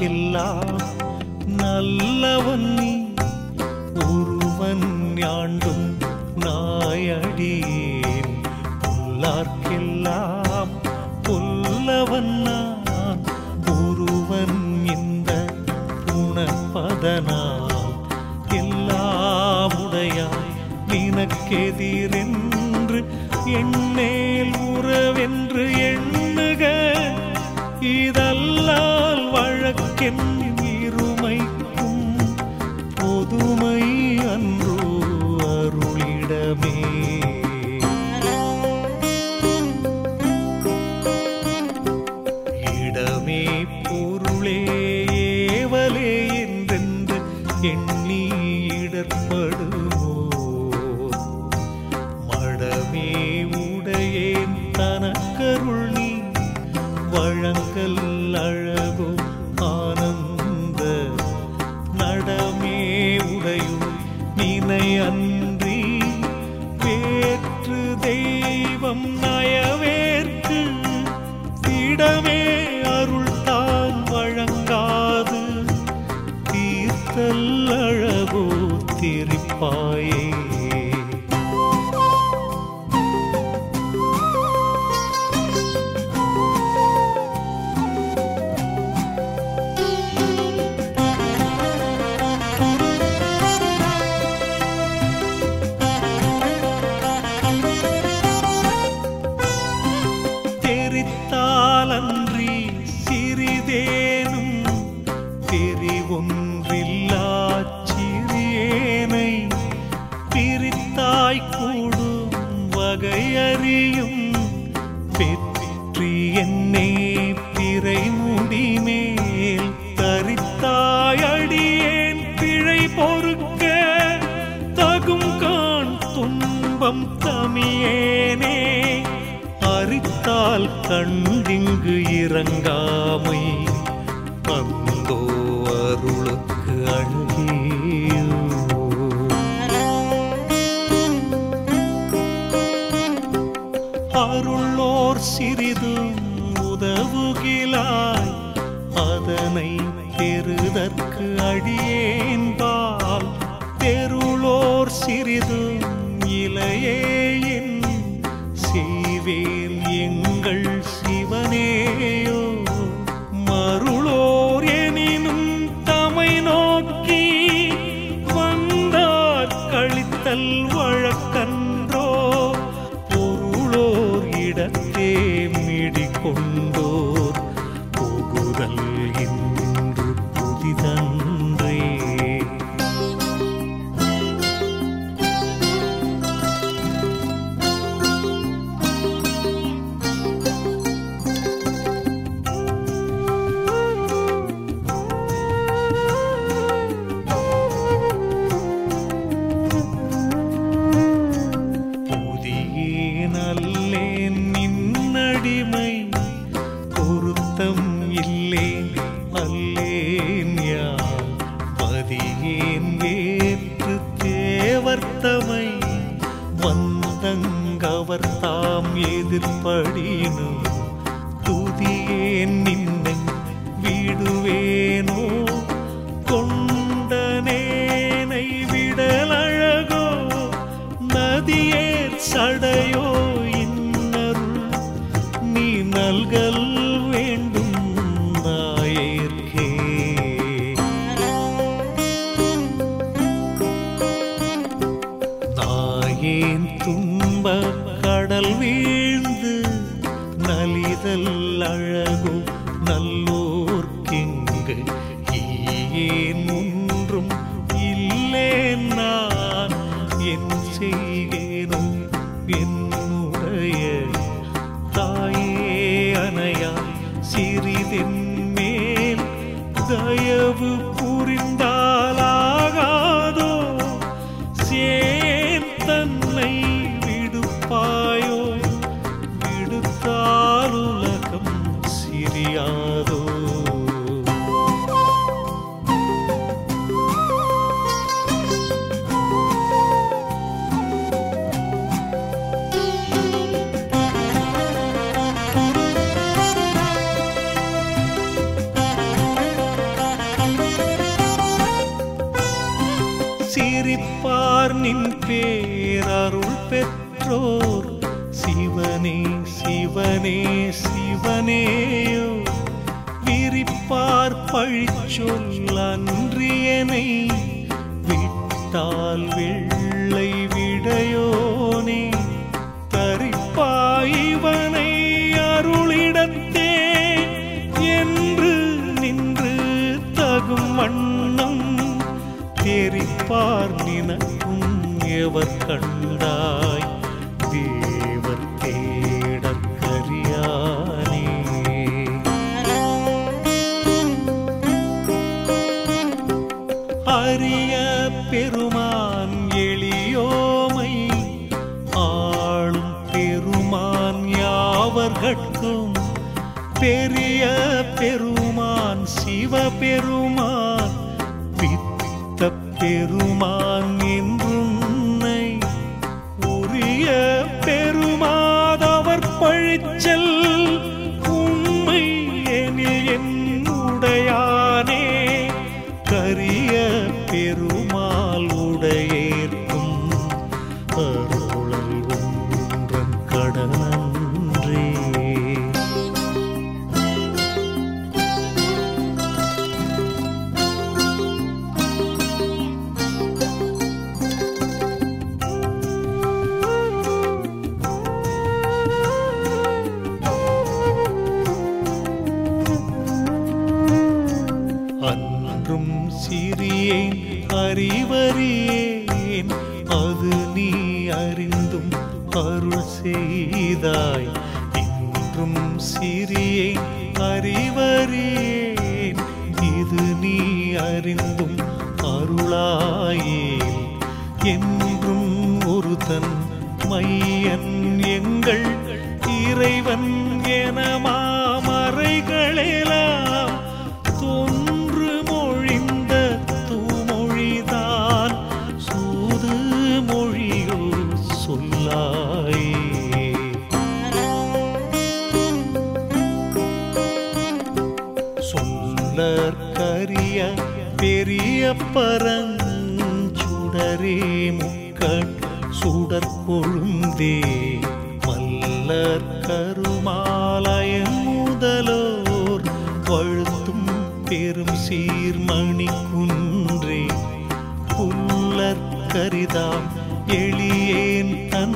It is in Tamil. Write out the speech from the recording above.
உள்ளார்க்கெல்லாம் நல்லவன் நீ ஒருவன் யாண்டும் நாயடியேன். உள்ளார்க்கெல்லாம் புல்லவன் நான் ஒருவன் இந்த உணப்பதனால் எல்லாமுடையாய் நினக்கெதிரென்று எண்ணேல் உறவென்று எண்ணுக. இதா வழக்கென் இருமைக்கும் பொதுமை அன்றோ அருளிடமே. இடமே பொருளே தீர்த்தல் அழகோ திரிப்பாயே. துன்பம் தமியேனே அரித்தால் கண்டிங்கு இறங்காமை அந்தோ அருளுக்கு அழகியோ அருளோர் சிறிதும் உதவுகிலாய் அதனை பெறுதற்கு அடியேன்பால் தெருளோர் சிறிதும் എന്നിന്നെ വീടുവേ. நல்லோர்க்கிங்கு. ஈயேன் ஒன்றும் இல்லேன் நான். என் செய்கேனோ என்னுடைய தாயே அணையா சிறிதென் மேல் தயவு புரிந்தார் சிரிப்பார் நின் பேரருள் பெற்றோர். சிவனே சிவனே சிவனேயோ. விரிப்பார் பழிச்சொல் அன்றியனை. விட்டால் வெள்ளை பார் நினக்கும் எவர் கண்டாய்? தேவர் தேடக்கரியானே அரிய பெருமான் எளியோமை ஆளும் பெருமான் யாவர்கட்கும் பெரிய பெருமான் சிவபெரு பெருமான் என்றுன்னை உரிய பெருமாதவர் பழிச்சல் உண்மை எனில் என் உடையானே கரிய பெருமாள் உடையேற்கும் அருளல் ஒன்றன் கடனன்றே செய்தாய் இன்றும் சிறியை அறிவறியேன் இது நீ அறிந்தும் அருளாயேன். என்றும் ஒருதன் மையன் எங்கள் இறைவன் எனமா சொல்லற்கரிய பெரிய பரஞ்சுடரே முக்கட் சுடற் கொழுந்தே. மல்லர் கருமாலயன் முதலோர் வழுத்தும் பெரும் சீர்மணி குன்றே புல்லற் கரிதாம் எளியேன் தன்